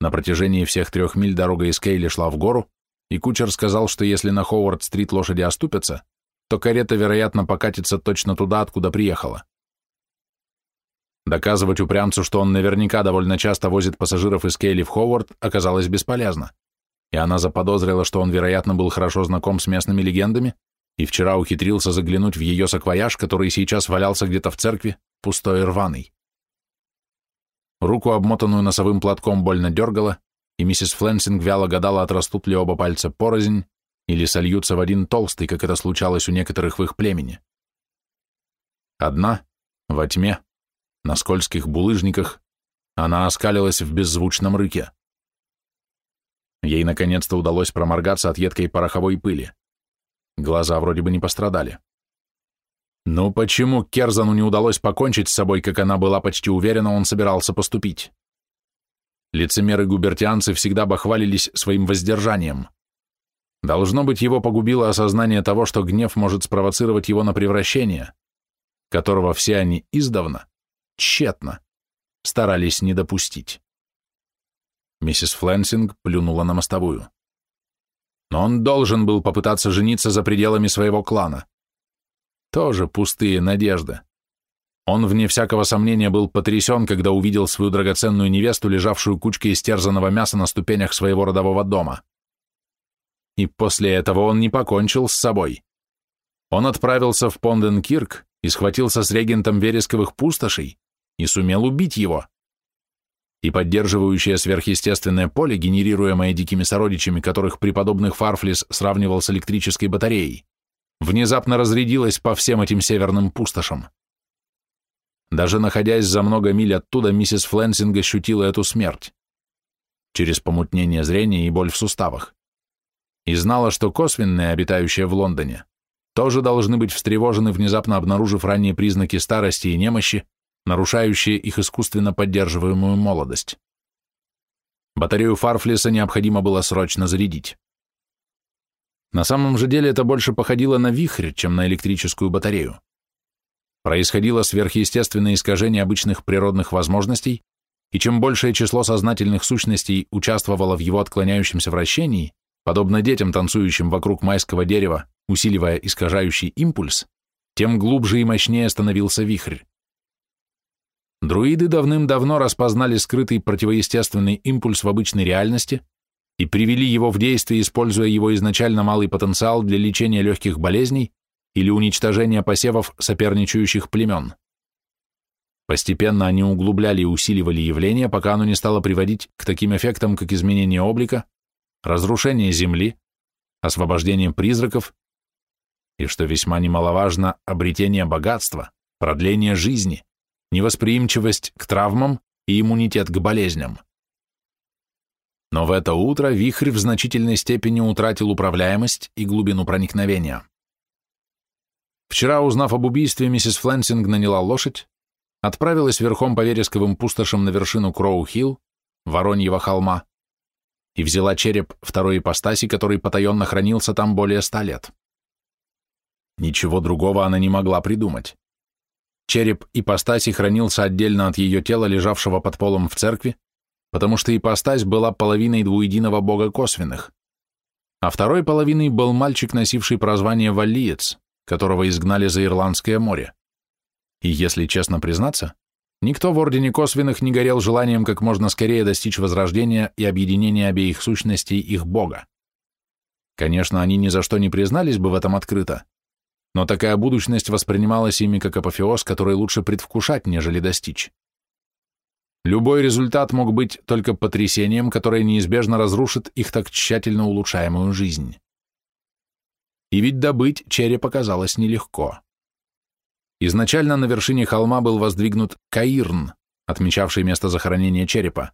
На протяжении всех трех миль дорога из Кейли шла в гору, и кучер сказал, что если на Ховард-стрит лошади оступятся, то карета, вероятно, покатится точно туда, откуда приехала. Доказывать упрямцу, что он наверняка довольно часто возит пассажиров из Кейли в Ховард, оказалось бесполезно, и она заподозрила, что он, вероятно, был хорошо знаком с местными легендами и вчера ухитрился заглянуть в ее саквояж, который сейчас валялся где-то в церкви, пустой и рваный. Руку, обмотанную носовым платком, больно дергала, и миссис Фленсинг вяло гадала, отрастут ли оба пальца порознь, или сольются в один толстый, как это случалось у некоторых в их племени. Одна, во тьме, на скользких булыжниках, она оскалилась в беззвучном рыке. Ей наконец-то удалось проморгаться от едкой пороховой пыли. Глаза вроде бы не пострадали. Но почему Керзану не удалось покончить с собой, как она была почти уверена, он собирался поступить? Лицемеры-губертианцы всегда бахвалились своим воздержанием. Должно быть, его погубило осознание того, что гнев может спровоцировать его на превращение, которого все они издавна, тщетно, старались не допустить. Миссис Фленсинг плюнула на мостовую. Но он должен был попытаться жениться за пределами своего клана. Тоже пустые надежды. Он, вне всякого сомнения, был потрясен, когда увидел свою драгоценную невесту, лежавшую кучкой истерзанного мяса на ступенях своего родового дома. И после этого он не покончил с собой. Он отправился в Понденкирк и схватился с регентом вересковых пустошей и сумел убить его. и поддерживающее сверхъестественное поле, генерируемое дикими сородичами, которых преподобных Фарфлис сравнивал с электрической батареей, внезапно разрядилось по всем этим северным пустошам. Даже находясь за много миль оттуда, миссис Фленсинг ощутила эту смерть через помутнение зрения и боль в суставах. И знала, что косвенные, обитающие в Лондоне, тоже должны быть встревожены, внезапно обнаружив ранние признаки старости и немощи, нарушающие их искусственно поддерживаемую молодость. Батарею Фарфлиса необходимо было срочно зарядить. На самом же деле это больше походило на вихрь, чем на электрическую батарею. Происходило сверхъестественное искажение обычных природных возможностей, и чем большее число сознательных сущностей участвовало в его отклоняющемся вращении, подобно детям, танцующим вокруг майского дерева, усиливая искажающий импульс, тем глубже и мощнее становился вихрь. Друиды давным-давно распознали скрытый противоестественный импульс в обычной реальности и привели его в действие, используя его изначально малый потенциал для лечения легких болезней или уничтожения посевов соперничающих племен. Постепенно они углубляли и усиливали явление, пока оно не стало приводить к таким эффектам, как изменение облика, разрушение Земли, освобождение призраков и, что весьма немаловажно, обретение богатства, продление жизни, невосприимчивость к травмам и иммунитет к болезням. Но в это утро вихрь в значительной степени утратил управляемость и глубину проникновения. Вчера, узнав об убийстве, миссис Флэнсинг наняла лошадь, отправилась верхом по вересковым пустошам на вершину Кроу-Хилл, Вороньего холма, и взяла череп второй ипостаси, который потаенно хранился там более ста лет. Ничего другого она не могла придумать. Череп ипостаси хранился отдельно от ее тела, лежавшего под полом в церкви, потому что ипостась была половиной двуединого бога косвенных, а второй половиной был мальчик, носивший прозвание Валлиец, которого изгнали за Ирландское море. И если честно признаться, никто в Ордене Косвенных не горел желанием как можно скорее достичь возрождения и объединения обеих сущностей их Бога. Конечно, они ни за что не признались бы в этом открыто, но такая будущность воспринималась ими как апофеоз, который лучше предвкушать, нежели достичь. Любой результат мог быть только потрясением, которое неизбежно разрушит их так тщательно улучшаемую жизнь. И ведь добыть череп оказалось нелегко. Изначально на вершине холма был воздвигнут Каирн, отмечавший место захоронения черепа.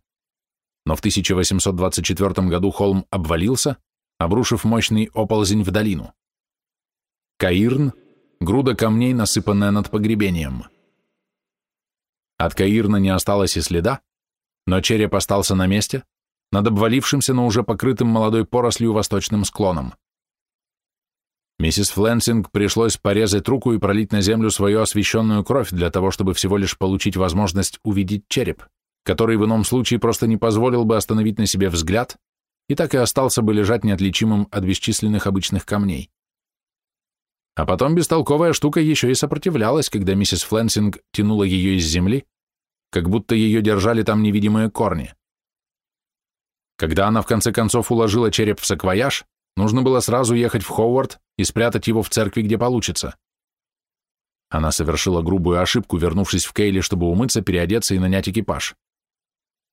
Но в 1824 году холм обвалился, обрушив мощный оползень в долину. Каирн — груда камней, насыпанная над погребением. От Каирна не осталось и следа, но череп остался на месте, над обвалившимся, но уже покрытым молодой порослью восточным склоном. Миссис Флэнсинг пришлось порезать руку и пролить на землю свою освященную кровь для того, чтобы всего лишь получить возможность увидеть череп, который в ином случае просто не позволил бы остановить на себе взгляд и так и остался бы лежать неотличимым от бесчисленных обычных камней. А потом бестолковая штука еще и сопротивлялась, когда миссис Флэнсинг тянула ее из земли, как будто ее держали там невидимые корни. Когда она в конце концов уложила череп в саквояж, Нужно было сразу ехать в Ховард и спрятать его в церкви, где получится. Она совершила грубую ошибку, вернувшись в Кейли, чтобы умыться, переодеться и нанять экипаж.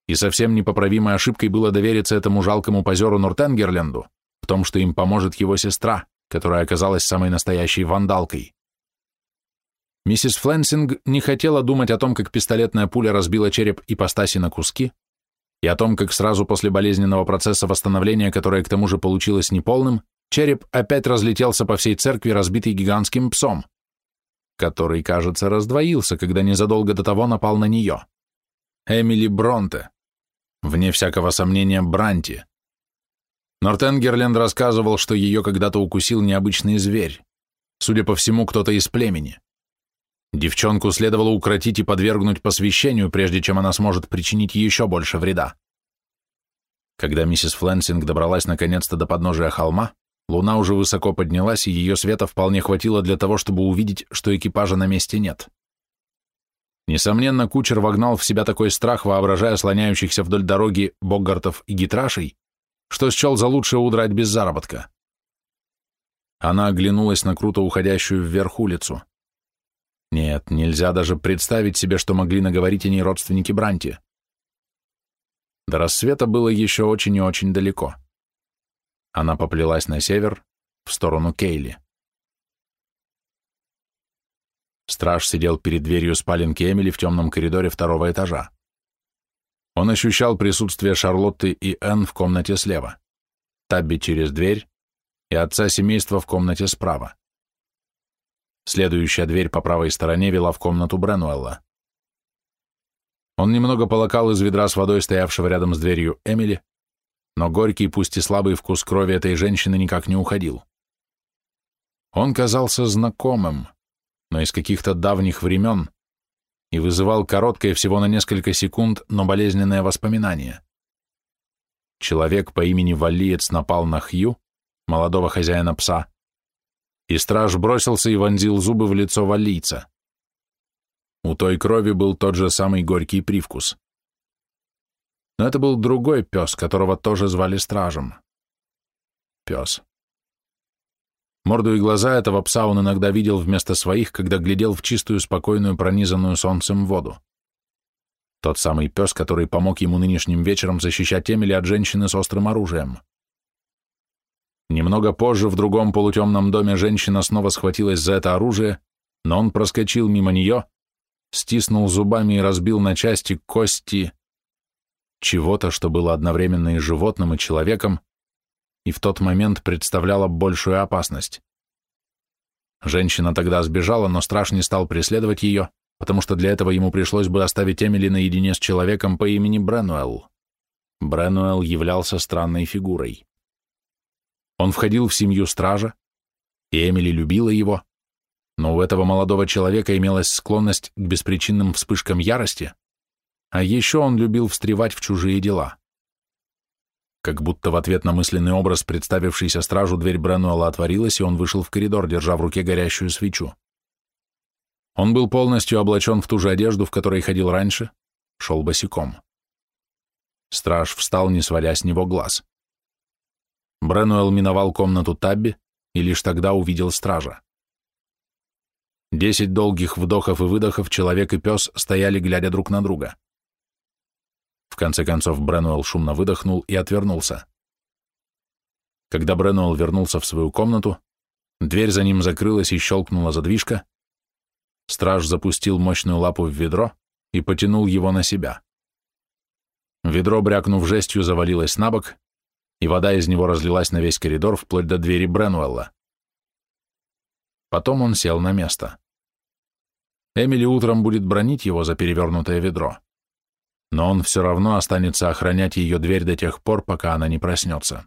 И совсем непоправимой ошибкой было довериться этому жалкому позеру Нортенгерленду в том, что им поможет его сестра, которая оказалась самой настоящей вандалкой. Миссис Фленсинг не хотела думать о том, как пистолетная пуля разбила череп ипостаси на куски, и о том, как сразу после болезненного процесса восстановления, которое к тому же получилось неполным, череп опять разлетелся по всей церкви, разбитый гигантским псом, который, кажется, раздвоился, когда незадолго до того напал на нее. Эмили Бронте. Вне всякого сомнения, Бранти. Нортенгерленд рассказывал, что ее когда-то укусил необычный зверь. Судя по всему, кто-то из племени. Девчонку следовало укротить и подвергнуть посвящению, прежде чем она сможет причинить еще больше вреда. Когда миссис Флэнсинг добралась наконец-то до подножия холма, луна уже высоко поднялась, и ее света вполне хватило для того, чтобы увидеть, что экипажа на месте нет. Несомненно, кучер вогнал в себя такой страх, воображая слоняющихся вдоль дороги Боггартов и Гитрашей, что счел за лучшее удрать без заработка. Она оглянулась на круто уходящую вверх улицу. Нет, нельзя даже представить себе, что могли наговорить о ней родственники Бранти. До рассвета было еще очень и очень далеко. Она поплелась на север, в сторону Кейли. Страж сидел перед дверью спаленки Эмили в темном коридоре второго этажа. Он ощущал присутствие Шарлотты и Энн в комнате слева, Табби через дверь и отца семейства в комнате справа. Следующая дверь по правой стороне вела в комнату Бренуэлла. Он немного полокал из ведра с водой, стоявшего рядом с дверью Эмили, но горький, пусть и слабый вкус крови этой женщины никак не уходил. Он казался знакомым, но из каких-то давних времен, и вызывал короткое, всего на несколько секунд, но болезненное воспоминание. Человек по имени Валиец напал на Хью, молодого хозяина пса, и страж бросился и вонзил зубы в лицо валийца. У той крови был тот же самый горький привкус. Но это был другой пес, которого тоже звали стражем. Пес. Морду и глаза этого пса он иногда видел вместо своих, когда глядел в чистую, спокойную, пронизанную солнцем воду. Тот самый пес, который помог ему нынешним вечером защищать Эмили от женщины с острым оружием. Немного позже в другом полутемном доме женщина снова схватилась за это оружие, но он проскочил мимо нее, стиснул зубами и разбил на части кости чего-то, что было одновременно и животным, и человеком, и в тот момент представляло большую опасность. Женщина тогда сбежала, но страж не стал преследовать ее, потому что для этого ему пришлось бы оставить Эмили наедине с человеком по имени Бренуэлл. Бренуэлл являлся странной фигурой. Он входил в семью стража, и Эмили любила его, но у этого молодого человека имелась склонность к беспричинным вспышкам ярости, а еще он любил встревать в чужие дела. Как будто в ответ на мысленный образ, представившийся стражу, дверь Бренуэлла отворилась, и он вышел в коридор, держа в руке горящую свечу. Он был полностью облачен в ту же одежду, в которой ходил раньше, шел босиком. Страж встал, не сводя с него глаз. Бренуэлл миновал комнату Табби и лишь тогда увидел стража. Десять долгих вдохов и выдохов человек и пес стояли, глядя друг на друга. В конце концов Бренуэлл шумно выдохнул и отвернулся. Когда Бренуэлл вернулся в свою комнату, дверь за ним закрылась и щелкнула задвижка. Страж запустил мощную лапу в ведро и потянул его на себя. Ведро, брякнув жестью, завалилось на бок, и вода из него разлилась на весь коридор вплоть до двери Бренуэлла. Потом он сел на место. Эмили утром будет бронить его за перевернутое ведро но он все равно останется охранять ее дверь до тех пор, пока она не проснется.